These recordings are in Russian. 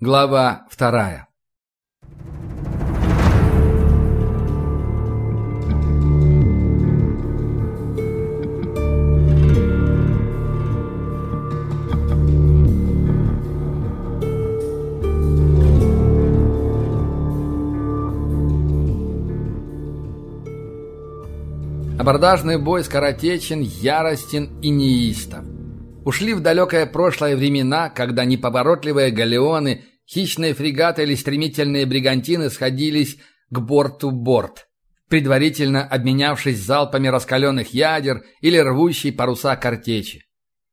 Глава вторая. Абордажный бой скоротечен, яростен и неистов. Ушли в далекое прошлое времена, когда неповоротливые галеоны, хищные фрегаты или стремительные бригантины сходились к борту-борт, предварительно обменявшись залпами раскаленных ядер или рвущей паруса картечи.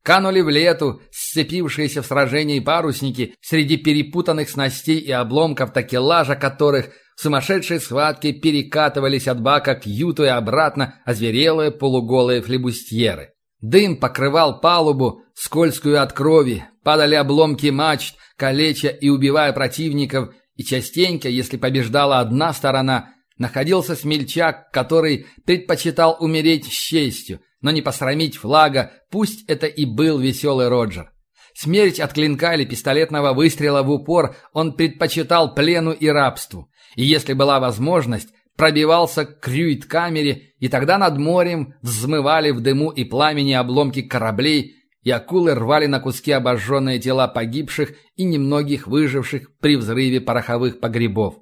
Канули в лету сцепившиеся в сражении парусники среди перепутанных снастей и обломков такелажа которых в сумасшедшей схватке перекатывались от бака к юту и обратно озверелые полуголые флебустьеры. Дым покрывал палубу, скользкую от крови, падали обломки мачт, калеча и убивая противников, и частенько, если побеждала одна сторона, находился смельчак, который предпочитал умереть с честью, но не посрамить флага, пусть это и был веселый Роджер. Смерть от клинка или пистолетного выстрела в упор он предпочитал плену и рабству. И если была возможность, пробивался к крюит-камере, и тогда над морем взмывали в дыму и пламени обломки кораблей, и акулы рвали на куски обожженные тела погибших и немногих выживших при взрыве пороховых погребов.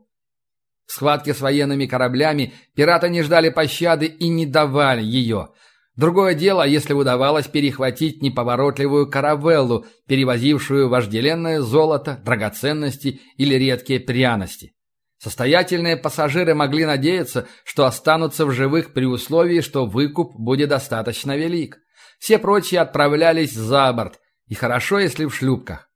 В схватке с военными кораблями пираты не ждали пощады и не давали ее. Другое дело, если удавалось перехватить неповоротливую каравеллу, перевозившую вожделенное золото, драгоценности или редкие пряности. Состоятельные пассажиры могли надеяться, что останутся в живых при условии, что выкуп будет достаточно велик. Все прочие отправлялись за борт, и хорошо, если в шлюпках.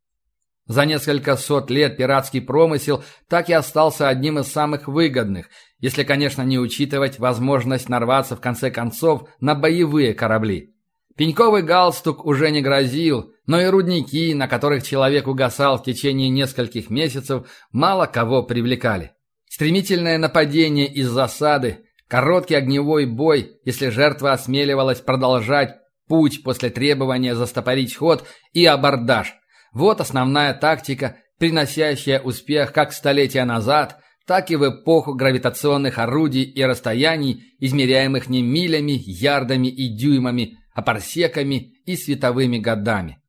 За несколько сот лет пиратский промысел так и остался одним из самых выгодных, если, конечно, не учитывать возможность нарваться в конце концов на боевые корабли. Пеньковый галстук уже не грозил, но и рудники, на которых человек угасал в течение нескольких месяцев, мало кого привлекали. Стремительное нападение из засады, короткий огневой бой, если жертва осмеливалась продолжать путь после требования застопорить ход и абордаж. Вот основная тактика, приносящая успех как столетия назад, так и в эпоху гравитационных орудий и расстояний, измеряемых не милями, ярдами и дюймами, а парсеками и световыми годами.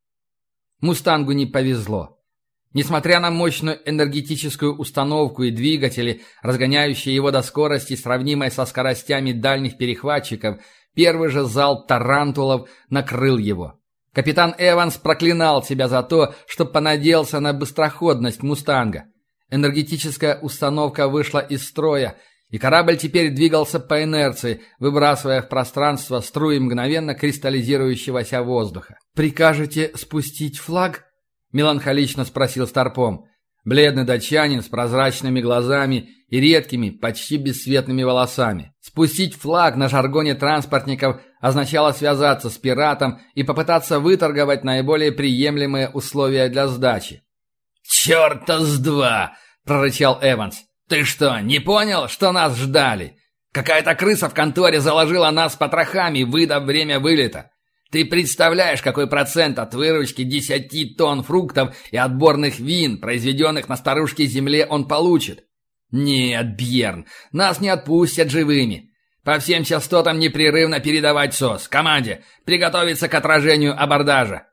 Мустангу не повезло. Несмотря на мощную энергетическую установку и двигатели, разгоняющие его до скорости, сравнимой со скоростями дальних перехватчиков, первый же зал тарантулов накрыл его. Капитан Эванс проклинал себя за то, что понадеялся на быстроходность «Мустанга». Энергетическая установка вышла из строя, и корабль теперь двигался по инерции, выбрасывая в пространство струи мгновенно кристаллизирующегося воздуха. «Прикажете спустить флаг?» — меланхолично спросил Старпом. Бледный датчанин с прозрачными глазами и редкими, почти бесцветными волосами. Спустить флаг на жаргоне транспортников означало связаться с пиратом и попытаться выторговать наиболее приемлемые условия для сдачи. «Черта с два!» — прорычал Эванс. «Ты что, не понял, что нас ждали? Какая-то крыса в конторе заложила нас потрохами, выдав время вылета. Ты представляешь, какой процент от выручки десяти тонн фруктов и отборных вин, произведенных на старушке земле, он получит? Нет, Бьерн, нас не отпустят живыми. По всем частотам непрерывно передавать СОС. Команде приготовиться к отражению абордажа.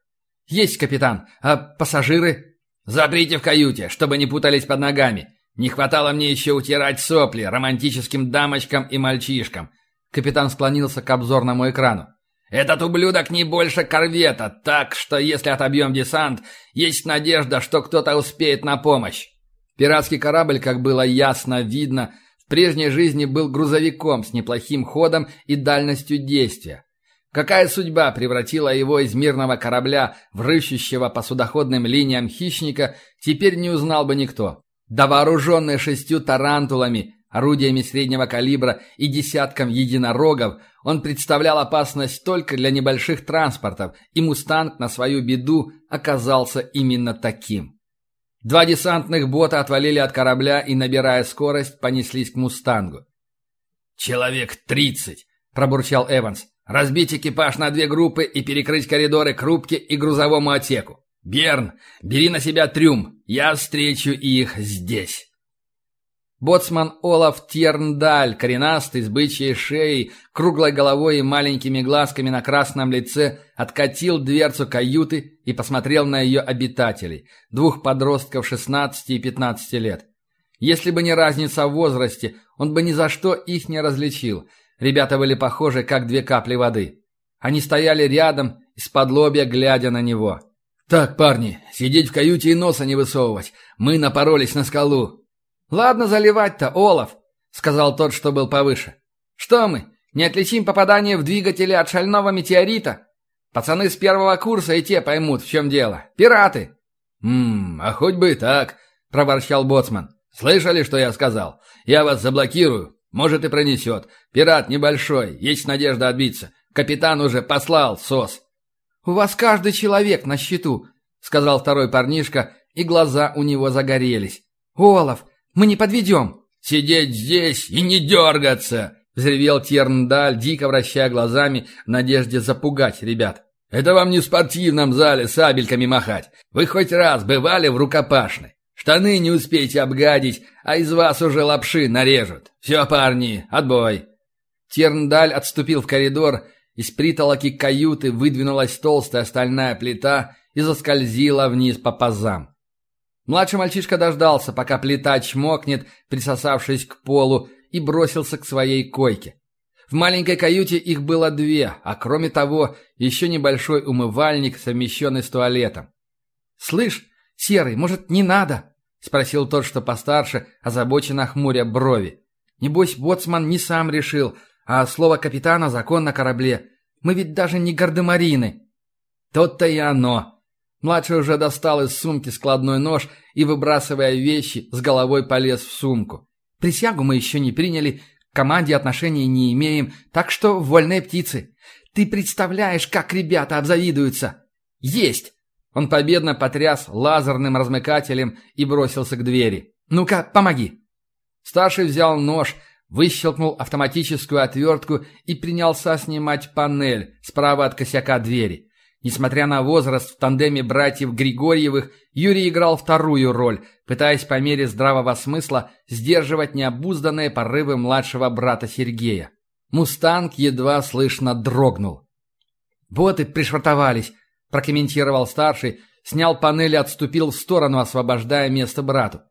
Есть, капитан. А пассажиры? Заприте в каюте, чтобы не путались под ногами. Не хватало мне еще утирать сопли романтическим дамочкам и мальчишкам. Капитан склонился к обзорному экрану. Этот ублюдок не больше корвета, так что если отобьем десант, есть надежда, что кто-то успеет на помощь. Пиратский корабль, как было ясно видно, в прежней жизни был грузовиком с неплохим ходом и дальностью действия. Какая судьба превратила его из мирного корабля в рыщущего по судоходным линиям хищника, теперь не узнал бы никто. Довооруженный шестью тарантулами, орудиями среднего калибра и десятком единорогов, он представлял опасность только для небольших транспортов, и «Мустанг» на свою беду оказался именно таким. Два десантных бота отвалили от корабля и, набирая скорость, понеслись к «Мустангу». «Человек тридцать!» – пробурчал Эванс. «Разбить экипаж на две группы и перекрыть коридоры к рубке и грузовому отсеку. «Берн, бери на себя трюм, я встречу их здесь». Боцман Олаф Тьерндаль, коренастый, с бычьей шеей, круглой головой и маленькими глазками на красном лице, откатил дверцу каюты и посмотрел на ее обитателей, двух подростков 16 и 15 лет. Если бы не разница в возрасте, он бы ни за что их не различил. Ребята были похожи, как две капли воды. Они стояли рядом, из-под лобья глядя на него. «Так, парни, сидеть в каюте и носа не высовывать. Мы напоролись на скалу. «Ладно заливать-то, Олаф», — сказал тот, что был повыше. «Что мы, не отличим попадание в двигатели от шального метеорита? Пацаны с первого курса и те поймут, в чем дело. Пираты!» «Ммм, а хоть бы и так», — проворчал Боцман. «Слышали, что я сказал? Я вас заблокирую. Может и пронесет. Пират небольшой, есть надежда отбиться. Капитан уже послал СОС». «У вас каждый человек на счету», — сказал второй парнишка, и глаза у него загорелись. «Олаф, мы не подведем!» «Сидеть здесь и не дергаться!» — взревел Терндаль, дико вращая глазами в надежде запугать ребят. «Это вам не в спортивном зале сабельками махать. Вы хоть раз бывали в рукопашной. Штаны не успеете обгадить, а из вас уже лапши нарежут. Все, парни, отбой!» Терндаль отступил в коридор, из притолоки каюты выдвинулась толстая стальная плита и заскользила вниз по пазам. Младший мальчишка дождался, пока плита чмокнет, присосавшись к полу, и бросился к своей койке. В маленькой каюте их было две, а кроме того, еще небольшой умывальник, совмещенный с туалетом. «Слышь, Серый, может, не надо?» — спросил тот, что постарше, озабоченно хмуря брови. «Небось, боцман не сам решил, а слово капитана — закон на корабле. Мы ведь даже не гардемарины». «То-то и оно», Младший уже достал из сумки складной нож и, выбрасывая вещи, с головой полез в сумку. «Присягу мы еще не приняли, к команде отношений не имеем, так что вольные птицы. Ты представляешь, как ребята обзавидуются?» «Есть!» Он победно потряс лазерным размыкателем и бросился к двери. «Ну-ка, помоги!» Старший взял нож, выщелкнул автоматическую отвертку и принялся снимать панель справа от косяка двери. Несмотря на возраст в тандеме братьев Григорьевых, Юрий играл вторую роль, пытаясь по мере здравого смысла сдерживать необузданные порывы младшего брата Сергея. «Мустанг» едва слышно дрогнул. «Боты пришвартовались», – прокомментировал старший, снял панель и отступил в сторону, освобождая место брату.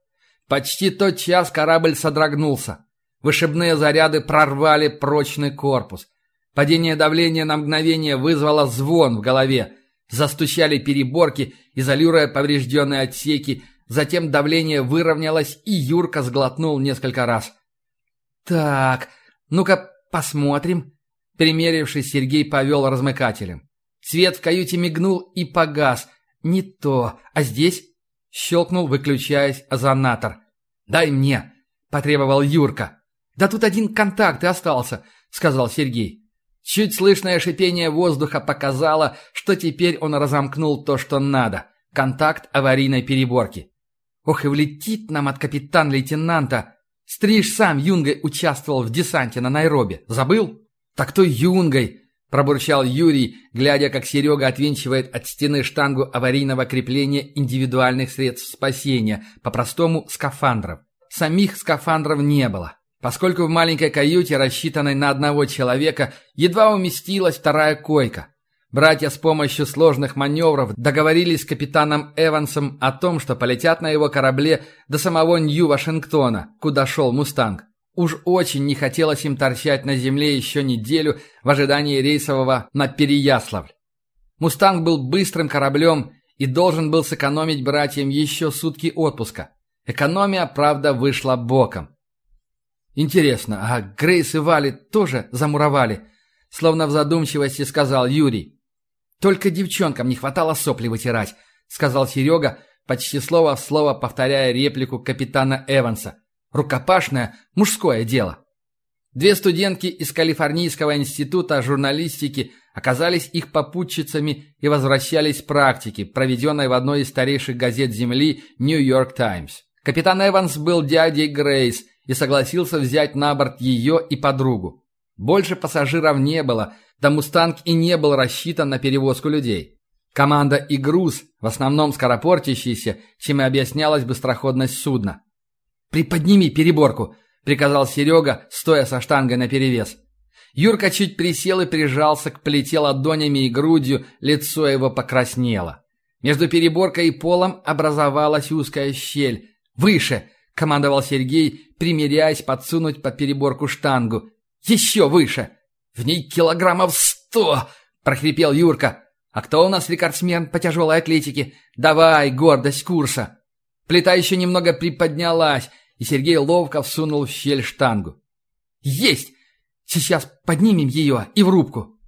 Почти тот час корабль содрогнулся. Вышибные заряды прорвали прочный корпус. Падение давления на мгновение вызвало звон в голове. Застучали переборки, изолируя поврежденные отсеки. Затем давление выровнялось, и Юрка сглотнул несколько раз. «Так, ну-ка посмотрим». Примерившись, Сергей повел размыкателем. Свет в каюте мигнул и погас. «Не то. А здесь?» Щелкнул, выключаясь, озонатор. «Дай мне», — потребовал Юрка. «Да тут один контакт и остался», — сказал Сергей. Чуть слышное шипение воздуха показало, что теперь он разомкнул то, что надо. Контакт аварийной переборки. Ох, и влетит нам от капитан-лейтенанта. Стриж сам Юнгой участвовал в десанте на Найроби. Забыл? Так то Юнгой, пробурчал Юрий, глядя, как Серега отвинчивает от стены штангу аварийного крепления индивидуальных средств спасения, по-простому скафандров. Самих скафандров не было поскольку в маленькой каюте, рассчитанной на одного человека, едва уместилась вторая койка. Братья с помощью сложных маневров договорились с капитаном Эвансом о том, что полетят на его корабле до самого Нью-Вашингтона, куда шел «Мустанг». Уж очень не хотелось им торчать на земле еще неделю в ожидании рейсового на Переяславль. «Мустанг» был быстрым кораблем и должен был сэкономить братьям еще сутки отпуска. Экономия, правда, вышла боком. «Интересно, а Грейс и Вали тоже замуровали?» Словно в задумчивости сказал Юрий. «Только девчонкам не хватало сопли вытирать», сказал Серега, почти слово в слово повторяя реплику капитана Эванса. «Рукопашное мужское дело». Две студентки из Калифорнийского института журналистики оказались их попутчицами и возвращались с практики, проведенной в одной из старейших газет Земли «Нью-Йорк Таймс». Капитан Эванс был дядей Грейс – и согласился взять на борт ее и подругу. Больше пассажиров не было, да «Мустанг» и не был рассчитан на перевозку людей. Команда и груз, в основном скоропортящиеся, чем и объяснялась быстроходность судна. «Приподними переборку!» — приказал Серега, стоя со штангой наперевес. Юрка чуть присел и прижался к плите ладонями и грудью, лицо его покраснело. Между переборкой и полом образовалась узкая щель. «Выше!» — командовал Сергей, примеряясь подсунуть под переборку штангу. «Еще выше!» «В ней килограммов сто!» — прохрипел Юрка. «А кто у нас рекордсмен по тяжелой атлетике? Давай, гордость курса!» Плита еще немного приподнялась, и Сергей ловко всунул в щель штангу. «Есть! Сейчас поднимем ее и в рубку!»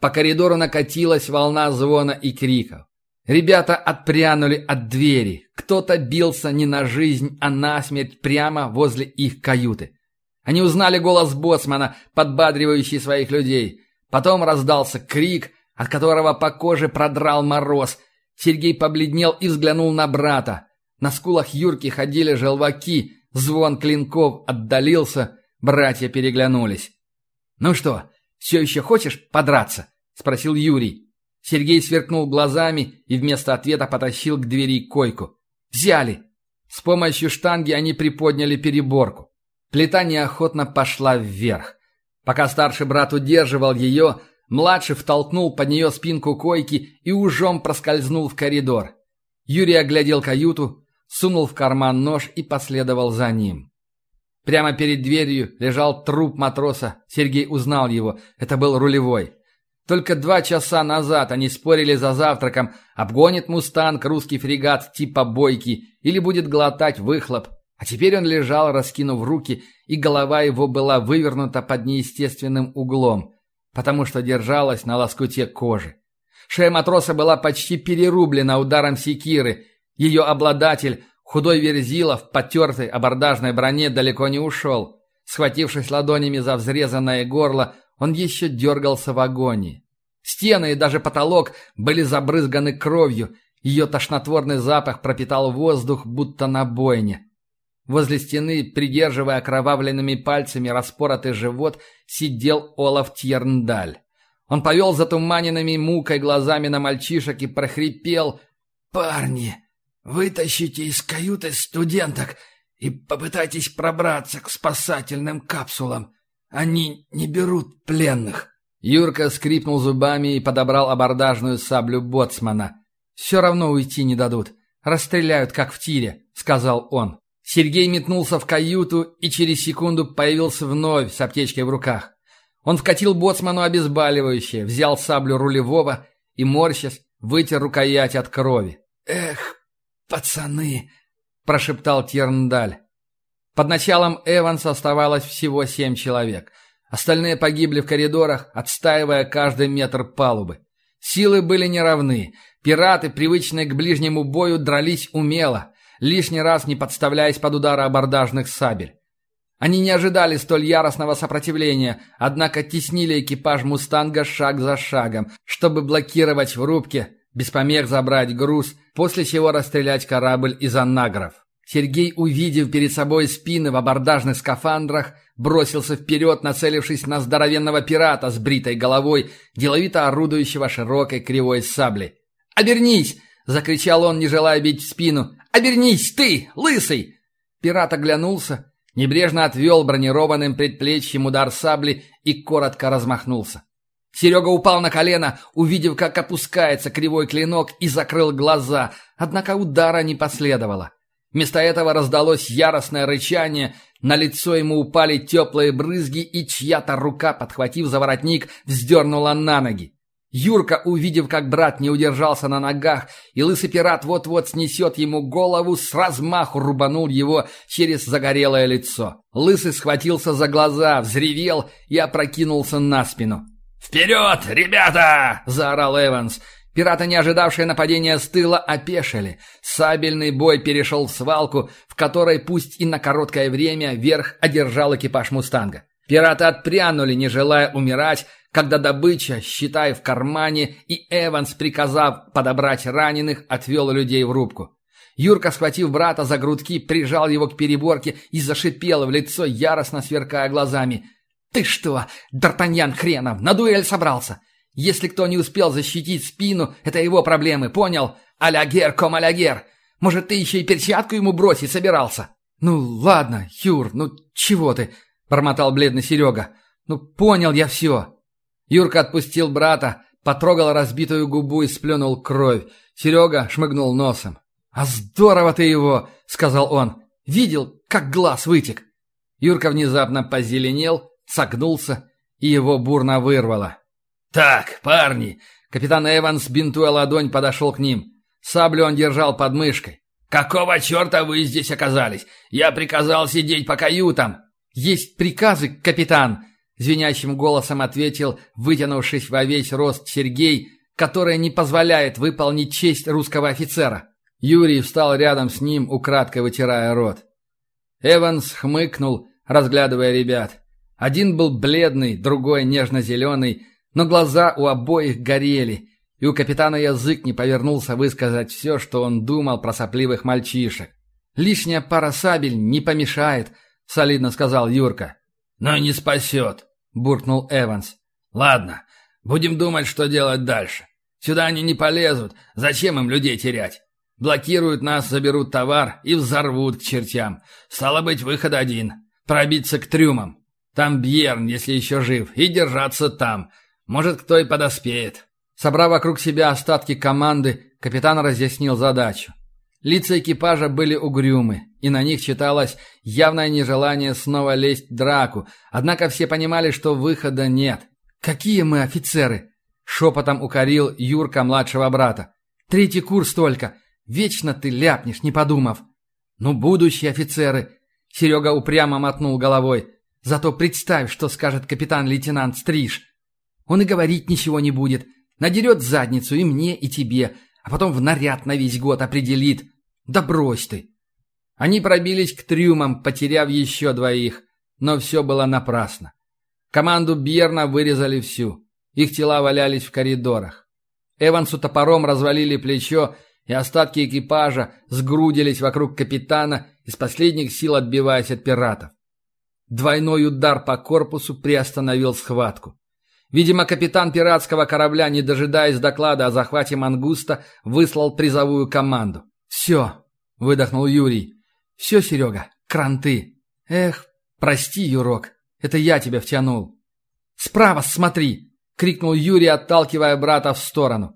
По коридору накатилась волна звона и криков. Ребята отпрянули от двери. Кто-то бился не на жизнь, а на смерть прямо возле их каюты. Они узнали голос боцмана, подбадривающий своих людей. Потом раздался крик, от которого по коже продрал мороз. Сергей побледнел и взглянул на брата. На скулах Юрки ходили желваки, звон клинков отдалился, братья переглянулись. «Ну что, все еще хочешь подраться?» — спросил Юрий. Сергей сверкнул глазами и вместо ответа потащил к двери койку. «Взяли!» С помощью штанги они приподняли переборку. Плита неохотно пошла вверх. Пока старший брат удерживал ее, младший втолкнул под нее спинку койки и ужом проскользнул в коридор. Юрий оглядел каюту, сунул в карман нож и последовал за ним. Прямо перед дверью лежал труп матроса. Сергей узнал его. Это был рулевой. Только два часа назад они спорили за завтраком, обгонит «Мустанг» русский фрегат типа «Бойки» или будет глотать выхлоп. А теперь он лежал, раскинув руки, и голова его была вывернута под неестественным углом, потому что держалась на лоскуте кожи. Шея матроса была почти перерублена ударом секиры. Ее обладатель, худой верзила в потертой абордажной броне, далеко не ушел. Схватившись ладонями за взрезанное горло, он еще дергался в агонии. Стены и даже потолок были забрызганы кровью, ее тошнотворный запах пропитал воздух, будто на бойне. Возле стены, придерживая окровавленными пальцами распоротый живот, сидел Олаф Тьерндаль. Он повел затуманенными мукой глазами на мальчишек и прохрипел «Парни, вытащите из каюты студенток и попытайтесь пробраться к спасательным капсулам. Они не берут пленных». Юрка скрипнул зубами и подобрал абордажную саблю боцмана. «Все равно уйти не дадут. Расстреляют, как в тире», — сказал он. Сергей метнулся в каюту и через секунду появился вновь с аптечкой в руках. Он вкатил боцману обезболивающее, взял саблю рулевого и, морщась, вытер рукоять от крови. «Эх, пацаны!» — прошептал Терндаль. Под началом Эванса оставалось всего семь человек. Остальные погибли в коридорах, отстаивая каждый метр палубы. Силы были неравны. Пираты, привычные к ближнему бою, дрались умело, лишний раз не подставляясь под удары абордажных сабель. Они не ожидали столь яростного сопротивления, однако теснили экипаж «Мустанга» шаг за шагом, чтобы блокировать в рубке, без помех забрать груз, после чего расстрелять корабль из анагров. Сергей, увидев перед собой спины в абордажных скафандрах, бросился вперед, нацелившись на здоровенного пирата с бритой головой, деловито орудующего широкой кривой саблей. «Обернись!» — закричал он, не желая бить в спину. «Обернись, ты, лысый!» Пират оглянулся, небрежно отвел бронированным предплечьем удар сабли и коротко размахнулся. Серега упал на колено, увидев, как опускается кривой клинок, и закрыл глаза, однако удара не последовало. Вместо этого раздалось яростное рычание, на лицо ему упали теплые брызги, и чья-то рука, подхватив за воротник, вздернула на ноги. Юрка, увидев, как брат не удержался на ногах, и лысый пират вот-вот снесет ему голову, с размаху рубанул его через загорелое лицо. Лысый схватился за глаза, взревел и опрокинулся на спину. «Вперед, ребята!» — заорал Эванс. Пираты, не ожидавшие нападения с тыла, опешили. Сабельный бой перешел в свалку, в которой, пусть и на короткое время, верх одержал экипаж «Мустанга». Пираты отпрянули, не желая умирать, когда добыча, считай, в кармане, и Эванс, приказав подобрать раненых, отвел людей в рубку. Юрка, схватив брата за грудки, прижал его к переборке и зашипел в лицо, яростно сверкая глазами. «Ты что, Д'Артаньян хренов, на дуэль собрался? Если кто не успел защитить спину, это его проблемы, понял? Алягер ком алягер. Может, ты еще и перчатку ему бросить собирался?» «Ну, ладно, Юр, ну чего ты?» – бормотал бледный Серега. «Ну, понял я все». Юрка отпустил брата, потрогал разбитую губу и сплюнул кровь. Серега шмыгнул носом. «А здорово ты его!» – сказал он. «Видел, как глаз вытек?» Юрка внезапно позеленел, согнулся, и его бурно вырвало. «Так, парни!» Капитан Эванс, бинтуя ладонь, подошел к ним. Саблю он держал под мышкой. «Какого черта вы здесь оказались? Я приказал сидеть по каютам!» «Есть приказы, капитан!» Звенящим голосом ответил, вытянувшись во весь рост Сергей, который не позволяет выполнить честь русского офицера. Юрий встал рядом с ним, украдкой вытирая рот. Эванс хмыкнул, разглядывая ребят. Один был бледный, другой нежно-зеленый, но глаза у обоих горели, и у капитана язык не повернулся высказать все, что он думал про сопливых мальчишек. «Лишняя пара сабель не помешает», — солидно сказал Юрка. «Но не спасет», — буркнул Эванс. «Ладно, будем думать, что делать дальше. Сюда они не полезут, зачем им людей терять? Блокируют нас, заберут товар и взорвут к чертям. Стало быть, выход один — пробиться к трюмам. Там Бьерн, если еще жив, и держаться там. Может, кто и подоспеет». Собрав вокруг себя остатки команды, капитан разъяснил задачу. Лица экипажа были угрюмы, и на них читалось явное нежелание снова лезть в драку, однако все понимали, что выхода нет. «Какие мы офицеры!» — шепотом укорил Юрка младшего брата. «Третий курс только. Вечно ты ляпнешь, не подумав». «Ну, будущие офицеры!» — Серега упрямо мотнул головой. «Зато представь, что скажет капитан-лейтенант Стриж. Он и говорить ничего не будет, Надерет задницу и мне, и тебе, а потом в наряд на весь год определит. Да брось ты. Они пробились к трюмам, потеряв еще двоих, но все было напрасно. Команду Бьерна вырезали всю. Их тела валялись в коридорах. Эвансу топором развалили плечо, и остатки экипажа сгрудились вокруг капитана, из последних сил отбиваясь от пиратов. Двойной удар по корпусу приостановил схватку. Видимо, капитан пиратского корабля, не дожидаясь доклада о захвате Мангуста, выслал призовую команду. «Все», — выдохнул Юрий. «Все, Серега, кранты. Эх, прости, Юрок, это я тебя втянул». «Справа смотри!» — крикнул Юрий, отталкивая брата в сторону.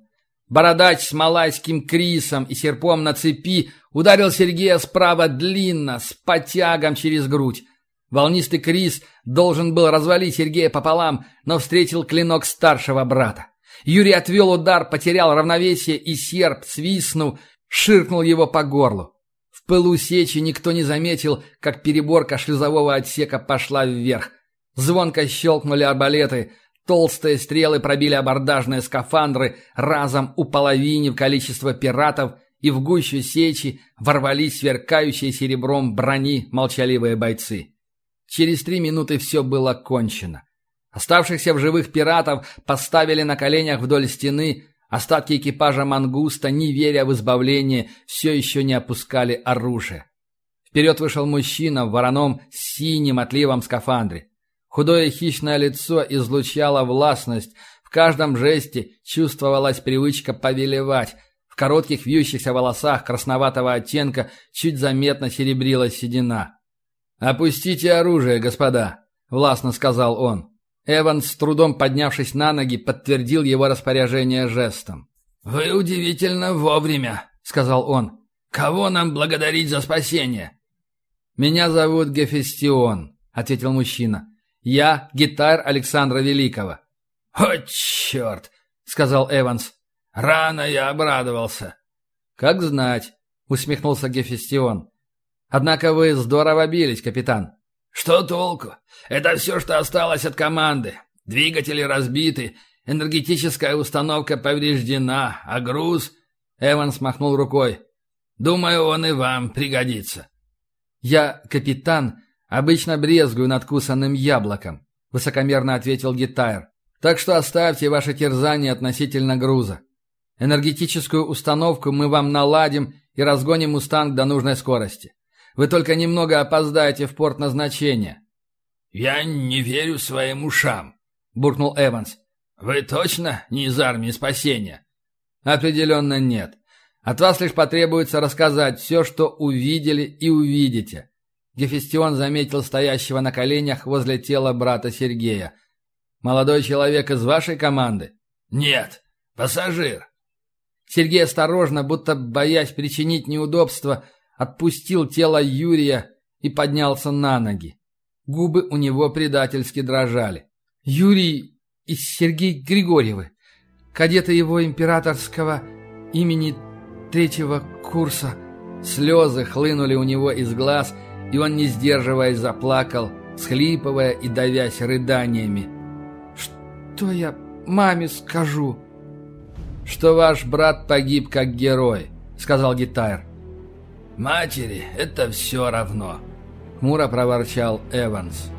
Бородач с малайским крисом и серпом на цепи ударил Сергея справа длинно, с потягом через грудь. Волнистый Крис должен был развалить Сергея пополам, но встретил клинок старшего брата. Юрий отвел удар, потерял равновесие, и серп, свистнув, ширкнул его по горлу. В пылу сечи никто не заметил, как переборка шлюзового отсека пошла вверх. Звонко щелкнули арбалеты, толстые стрелы пробили абордажные скафандры, разом уполовинив количество пиратов, и в гущу сечи ворвались сверкающие серебром брони молчаливые бойцы. Через три минуты все было кончено. Оставшихся в живых пиратов поставили на коленях вдоль стены, остатки экипажа «Мангуста», не веря в избавление, все еще не опускали оружие. Вперед вышел мужчина в вороном синим отливом скафандре. Худое хищное лицо излучало властность, в каждом жесте чувствовалась привычка повелевать, в коротких вьющихся волосах красноватого оттенка чуть заметно серебрилась седина. «Опустите оружие, господа», — властно сказал он. Эванс, с трудом поднявшись на ноги, подтвердил его распоряжение жестом. «Вы удивительно вовремя», — сказал он. «Кого нам благодарить за спасение?» «Меня зовут Гефестион», — ответил мужчина. «Я гитар Александра Великого». «О, черт!» — сказал Эванс. «Рано я обрадовался». «Как знать», — усмехнулся Гефестион. Однако вы здорово бились, капитан. Что толку? Это все, что осталось от команды. Двигатели разбиты, энергетическая установка повреждена, а груз... Эванс махнул рукой. Думаю, он и вам пригодится. Я, капитан, обычно брезгую надкусанным яблоком, высокомерно ответил Гитайр. Так что оставьте ваше терзание относительно груза. Энергетическую установку мы вам наладим и разгоним «Мустанг» до нужной скорости. Вы только немного опоздаете в порт назначения». «Я не верю своим ушам», — буркнул Эванс. «Вы точно не из армии спасения?» «Определенно нет. От вас лишь потребуется рассказать все, что увидели и увидите». Гефестион заметил стоящего на коленях возле тела брата Сергея. «Молодой человек из вашей команды?» «Нет, пассажир». Сергей осторожно, будто боясь причинить неудобства, отпустил тело Юрия и поднялся на ноги. Губы у него предательски дрожали. «Юрий и Сергей Григорьевы, кадеты его императорского имени третьего курса». Слезы хлынули у него из глаз, и он, не сдерживаясь, заплакал, схлипывая и давясь рыданиями. «Что я маме скажу?» «Что ваш брат погиб как герой», — сказал Гитайр. «Матери это все равно», — хмуро проворчал Эванс.